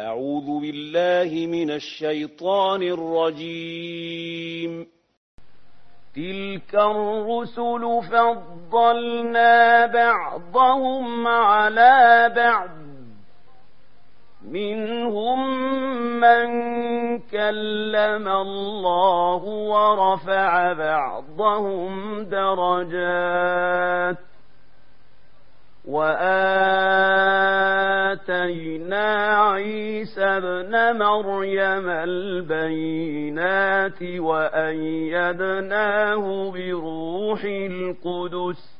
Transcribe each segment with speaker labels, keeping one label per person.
Speaker 1: أعوذ بالله من الشيطان الرجيم.
Speaker 2: تلك الرسل فضلنا بعضهم على بعض. منهم من كلم الله ورفع بعضهم درجات. وآتينا عيسى ابن مريم البينات وأيدناه بروح القدس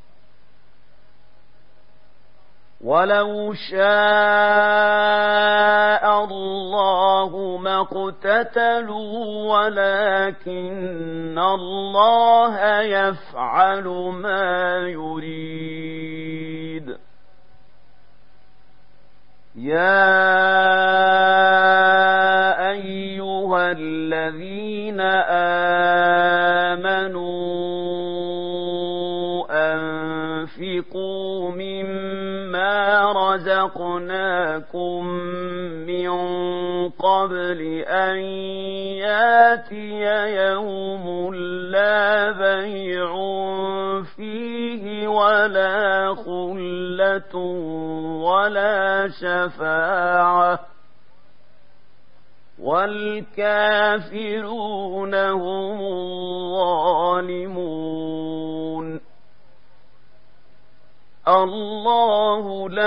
Speaker 2: ولو شاء الله ما اقتتلوا ولكن الله يفعل ما يريد. يا أيها الذين آمنوا مما رزقناكم من قبل أن ياتي يوم لا بيع فيه ولا خلة ولا شفاعة والكافرون هم الظالمون الله لا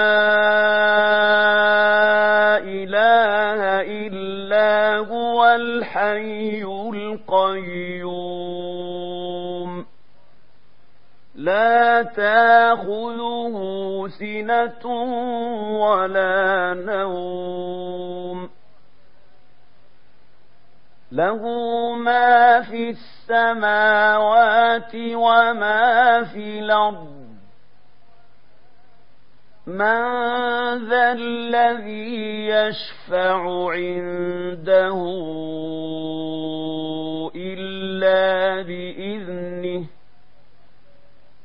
Speaker 2: إله إلا هو الحي القيوم. لا تأخذه سنة ولا نوم. له ما في السماوات وما في الأرض. من ذا الذي يشفع عنده إلا بإذنه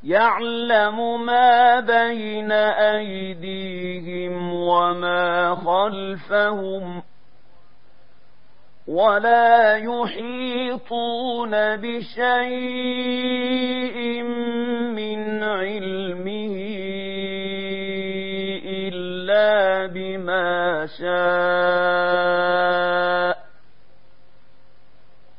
Speaker 2: يعلم ما بين أيديهم وما خلفهم ولا يحيطون بشيء من علمه بما شاء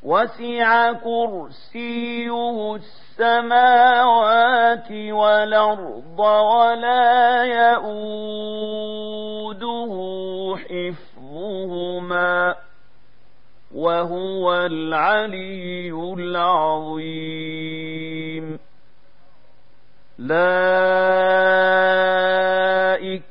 Speaker 2: وسع كرسيه السماوات والأرض ولا يؤوده حفظهما وهو العلي العظيم لا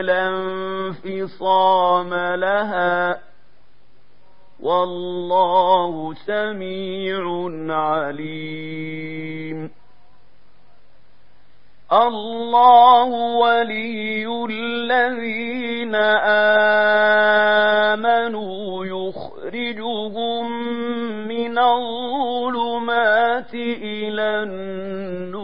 Speaker 2: لا انفصام لها والله سميع عليم. الله ولي الذين آمنوا يخرجهم من الظلمات إلى النور.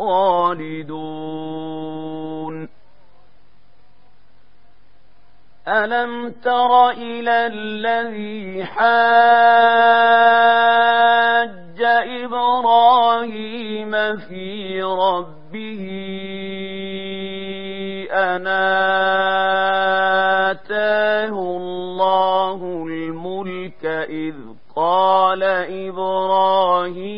Speaker 2: ألم تر إلى الذي حاج إبراهيم في ربه؟ أنا آتاه الله الملك إذ قال إبراهيم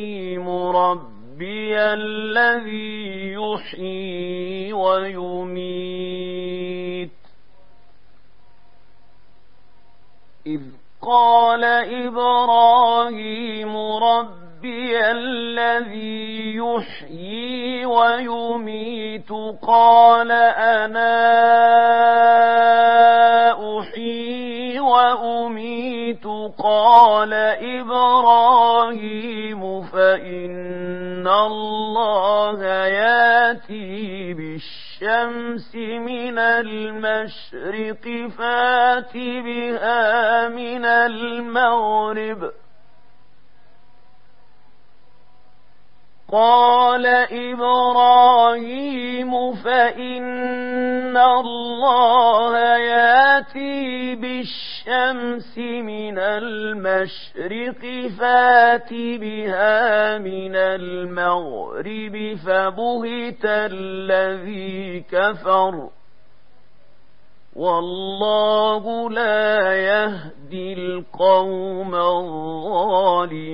Speaker 2: ربي الذي يحيي ويميت. إذ قال إبراهيم ربي الذي يحيي ويميت قال أنا وأميت قال إبراهيم فإن الله ياتي بالشر الشمس من المشرق فات بها من المغرب. قال إبراهيم فإن الله ياتي بالشمس من المشرق فات بها من المغرب فبهت الذي كفر. والله لا يهدي القوم الظالمين.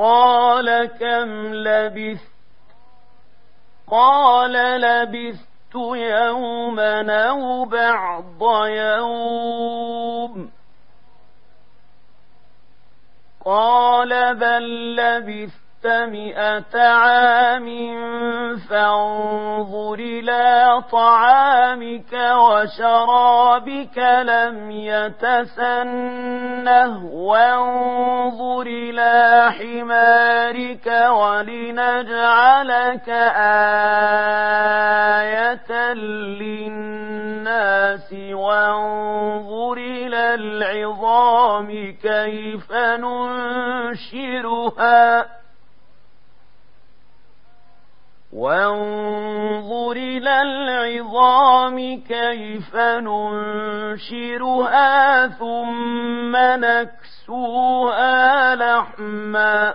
Speaker 2: قال كم لبثت؟ قال لبثت يوما أو بعض يوم. قال بل لبثت مئة عام فانظر إلى طعامك وشرابك لم يتسنه وانظر إلى حمارك ولنجعلك آية للناس وانظر إلى العظام كيف ننشرها وانظر إلى العظام كيف ننشرها ثم نكسوها لحما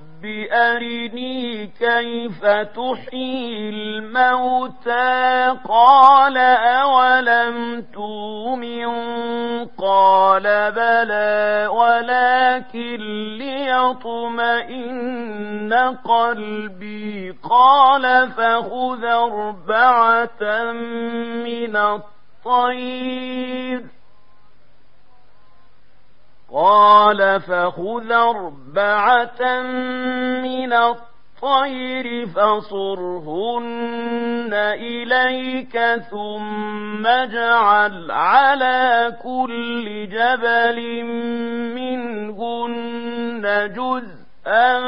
Speaker 2: أرني كيف تحيي الموتى قال أولم تؤمن قال بلى ولكن ليطمئن قلبي قال فخذ أربعة من الطير قال فخذ أربعة من الطير فصرهن إليك ثم اجعل على كل جبل منهن جزءا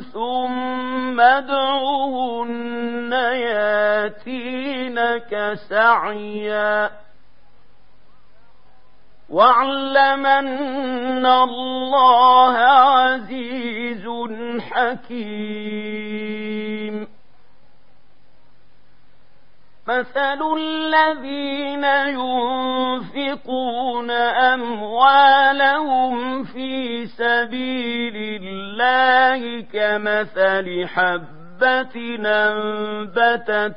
Speaker 2: ثم ادعوهن ياتينك سعيا واعلم أن الله عزيز حكيم. مثل الذين ينفقون أموالهم في سبيل الله كمثل حبة أنبتت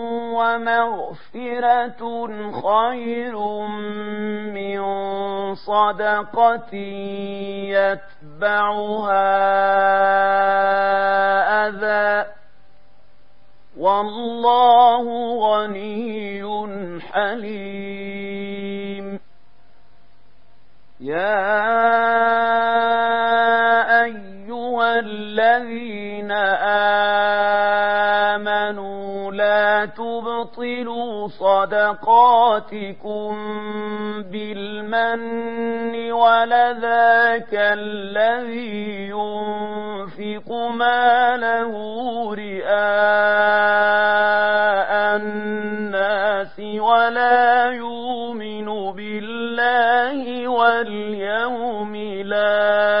Speaker 2: ومغفرة خير من صدقة يتبعها أذى. والله غني حليم. يا أيها الذين آمنوا تبطلوا صدقاتكم بالمن ولذاك الذي ينفق ماله رئاء الناس ولا يؤمن بالله واليوم الآخر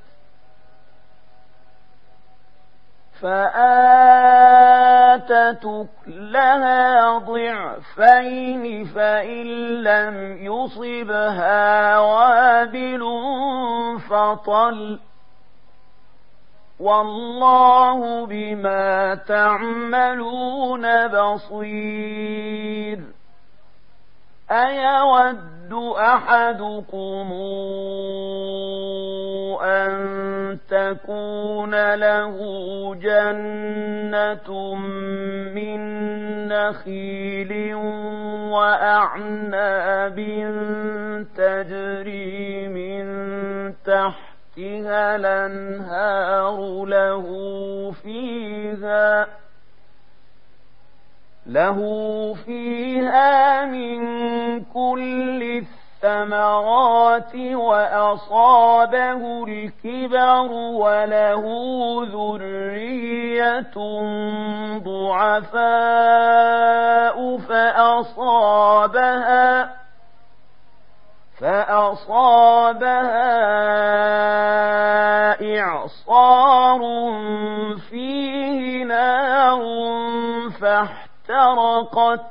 Speaker 2: فآتت لها ضعفين فإن لم يصبها وابل فطل. والله بما تعملون بصير. أيود أحدكم تكون له جنة من نخيل وأعناب تجري من تحتها الأنهار له فيها له فيها من كل الثمرات وأصابه الكبر وله ذرية ضعفاء فأصابها فأصابها إعصار فيه نار فاحترقت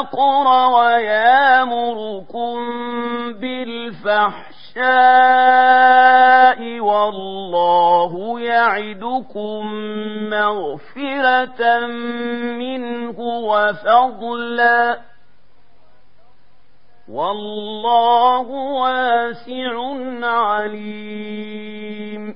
Speaker 2: الفقر ويامركم بالفحشاء والله يعدكم مغفرة منه وفضلا والله واسع عليم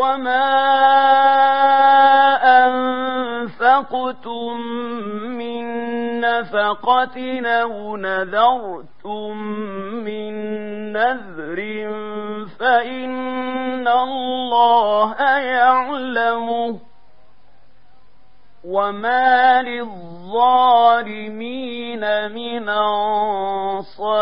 Speaker 2: وما أنفقتم من نفقة أو نذرتم من نذر فإن الله يعلمه وما للظالمين من أنصار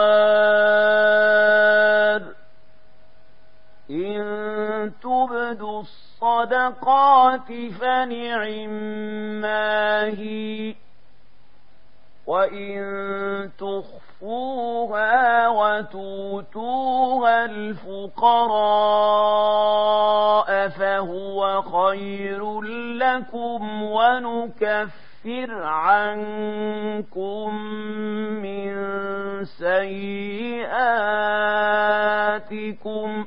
Speaker 2: إن تبدوا الصدقات فنعما هي وإن تخفوها وتؤتوها الفقراء فهو خير لكم ونكفر عنكم من سيئاتكم ۖ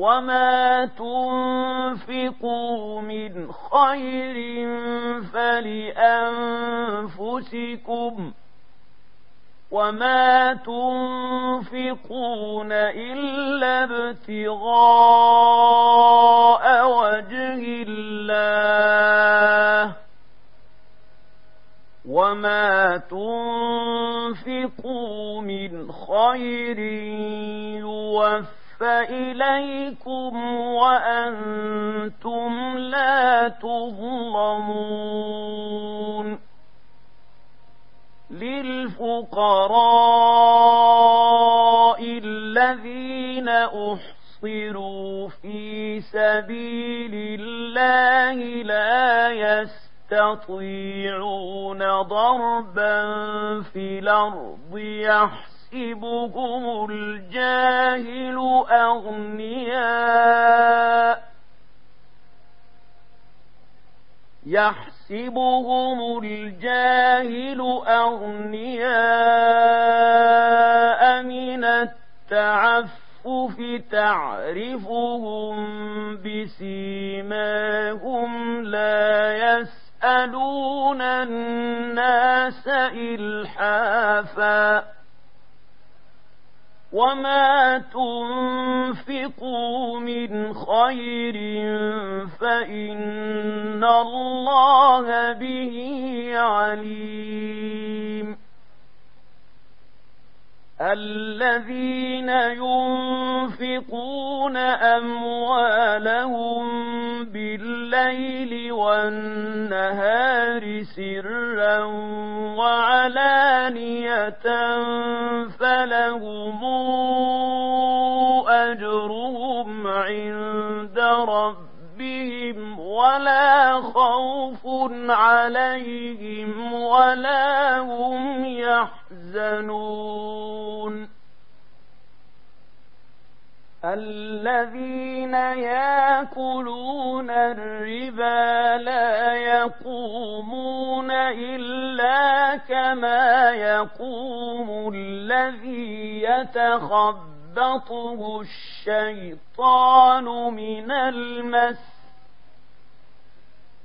Speaker 2: وما تنفقوا من خير فلأنفسكم وما تنفقون إلا ابتغاء وجه الله وما تنفقوا من خير يوفى فإليكم وأنتم لا تظلمون للفقراء الذين أحصروا في سبيل الله لا يستطيعون ضربا في الأرض يحصرون يحسبهم الجاهل أغنياء يحسبهم الجاهل أغنياء من التعفف تعرفهم بسيماهم لا يسألون الناس إلحافا وما تنفقوا من خير فإن الله به عليم الذين ينفقون أموالهم بالليل والنهار سرا وعلانية فلهم أجرهم عند ربهم ولا خوف عليهم ولا هم يحزنون الذين ياكلون الربا لا يقومون إلا كما يقوم الذي يتخبطه الشيطان من المس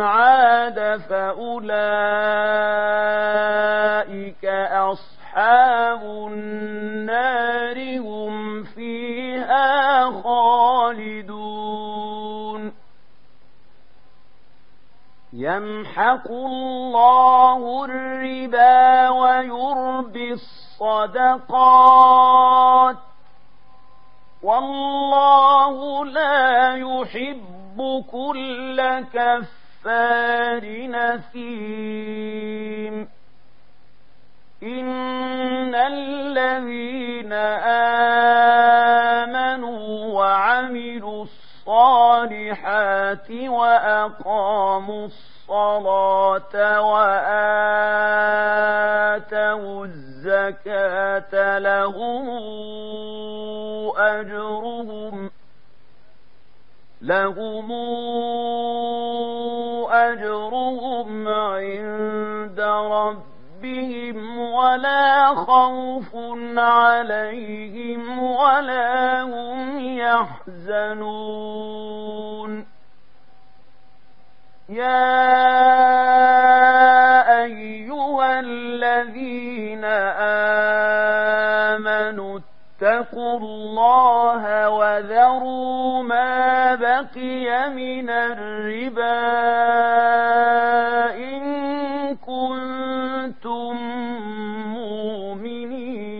Speaker 2: عاد فأولئك أصحاب النار هم فيها خالدون. يمحق الله لهم أجرهم عند ربهم ولا خوف عليهم ولا هم يحزنون يا أيها الذين آمنوا اتقوا الله وذروا بقي من الربا إن كنتم مؤمنين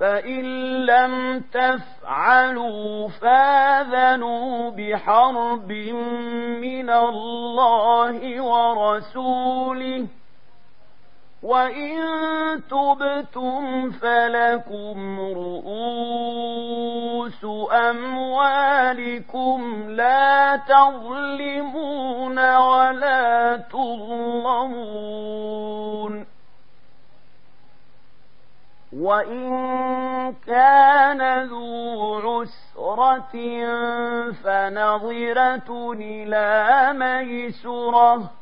Speaker 2: فإن لم تفعلوا فاذنوا بحرب من الله ورسوله وإن تبتم فلكم رؤوس أموالكم لا تظلمون ولا تظلمون وإن كان ذو عسرة فنظرة إلى ميسره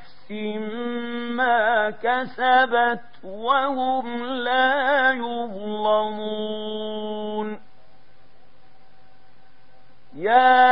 Speaker 2: نفس ما كسبت وهم لا يظلمون يا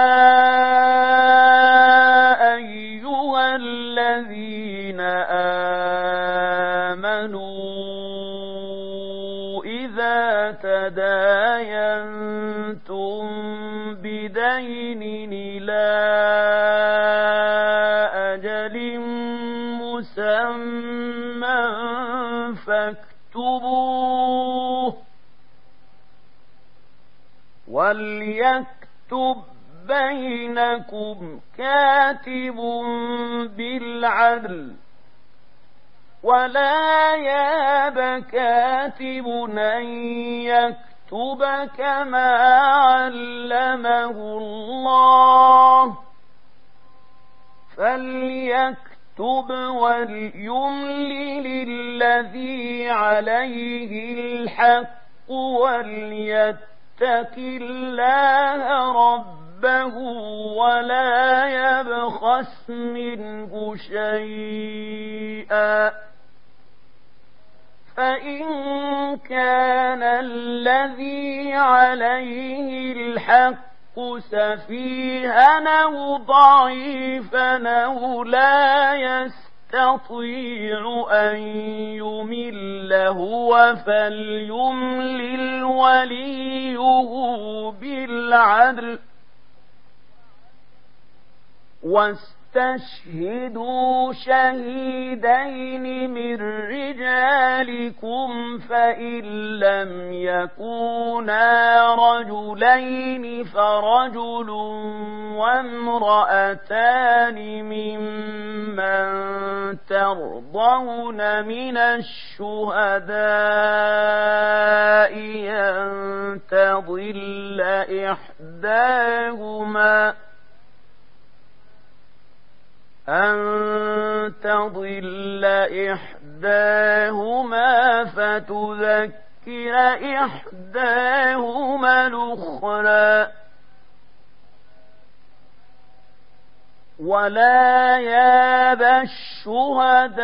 Speaker 2: وليكتب يكتب بينكم كاتب بالعدل ولا ياب كاتب أن يكتب كما علمه الله فليكتب وليملل الذي عليه الحق وليتق يتق الله ربه ولا يبخس منه شيئا. فإن كان الذي عليه الحق سفيها أو ضعيفا أو لا يستطيع يستطيع أن يمل هو فليملل وليه بالعدل. واستشهدوا شهيدين من رجالكم فإن لم يكونا رجلين فرجل وامرأتان ممن ترضون من الشهداء أن تضل إحداهما؟ أن تضل إحداهما فتذكر إحداهما الأخرى. ولا ياب الشهداء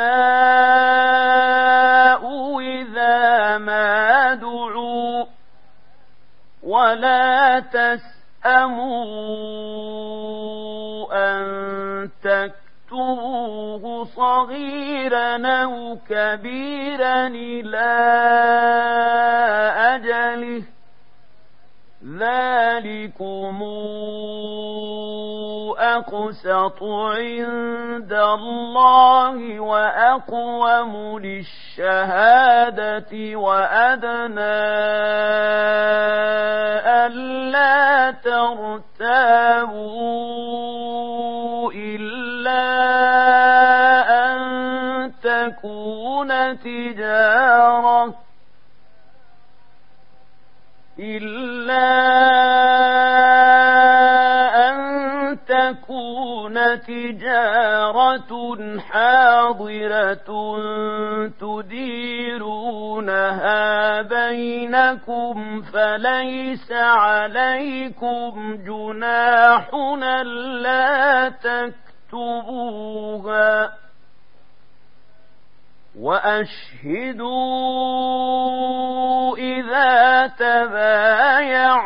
Speaker 2: إذا ما دعوا ولا تسأموا أن تكتبوه صغيرا أو كبيرا إلى أجله ذلكم أقسط عند الله وأقوم للشهادة وأدنى ألا ترتابوا إلا أن تكون تجارة إلا تجارة حاضرة تديرونها بينكم فليس عليكم جناح لا تكتبوها وأشهدوا إذا تبايعتم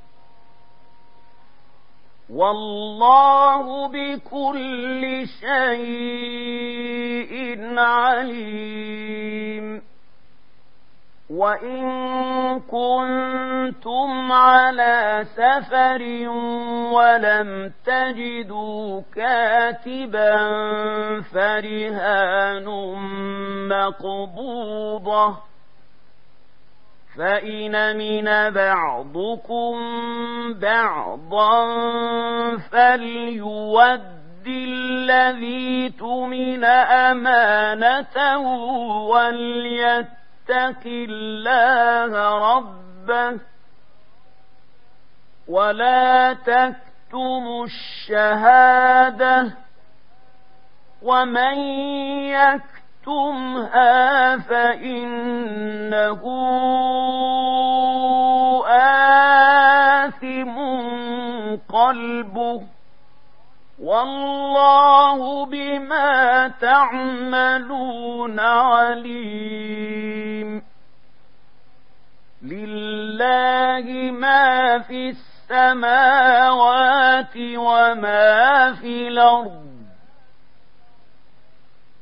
Speaker 2: والله بكل شيء عليم. وإن كنتم على سفر ولم تجدوا كاتبا فرهان مقبوضة فإن من بعضكم بعضا فليود الذي تمن أمانته وليت يتق الله ربه ولا تكتموا الشهادة ومن يكتمها فإنه آثم قلبه والله بما تعملون عليم لله ما في السماوات وما في الأرض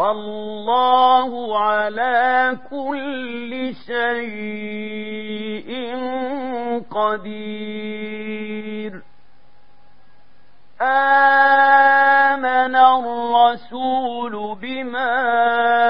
Speaker 2: والله على كل شيء قدير. آمن الرسول بما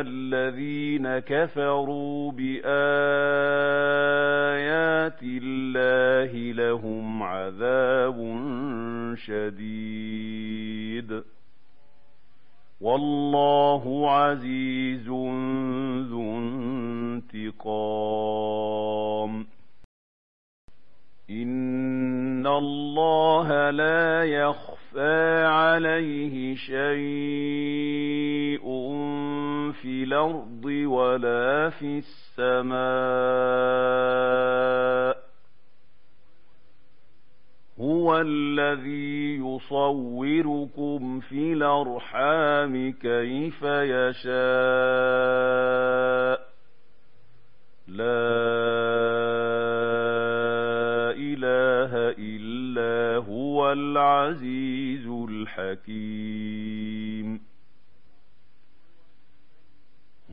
Speaker 2: الذين كفروا بآيات الله لهم عذاب شديد. والله عزيز ذو انتقام. إن الله لا يخفى عليه شيء. في الأرض ولا في السماء هو الذي يصوركم في الأرحام كيف يشاء لا إله إلا هو العزيز الحكيم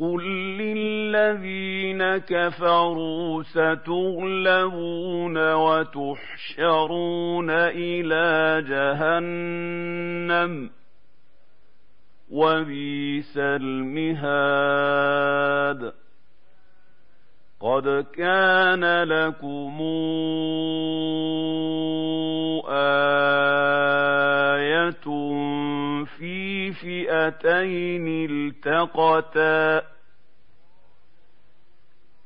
Speaker 2: قل للذين كفروا ستغلبون وتحشرون إلى جهنم وبئس المهاد قد كان لكم آية فئتين التقتا.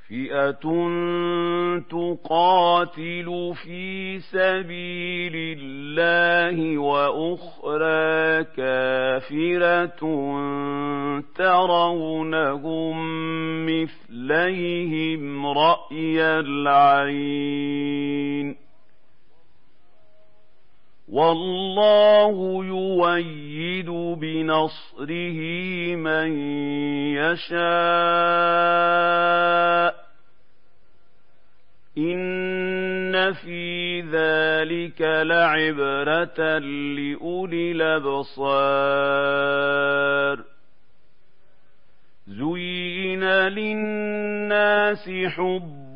Speaker 2: فئة تقاتل في سبيل الله وأخرى كافرة ترونهم مثليهم رأي العين. والله يويد بنصره من يشاء. إن في ذلك لعبرة لأولي الأبصار. زين للناس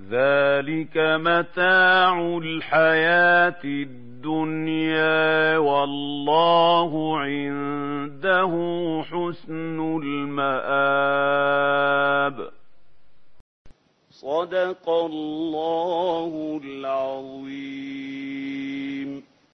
Speaker 2: ذلك متاع الحياة الدنيا والله عنده حسن المآب.
Speaker 1: صدق الله العظيم.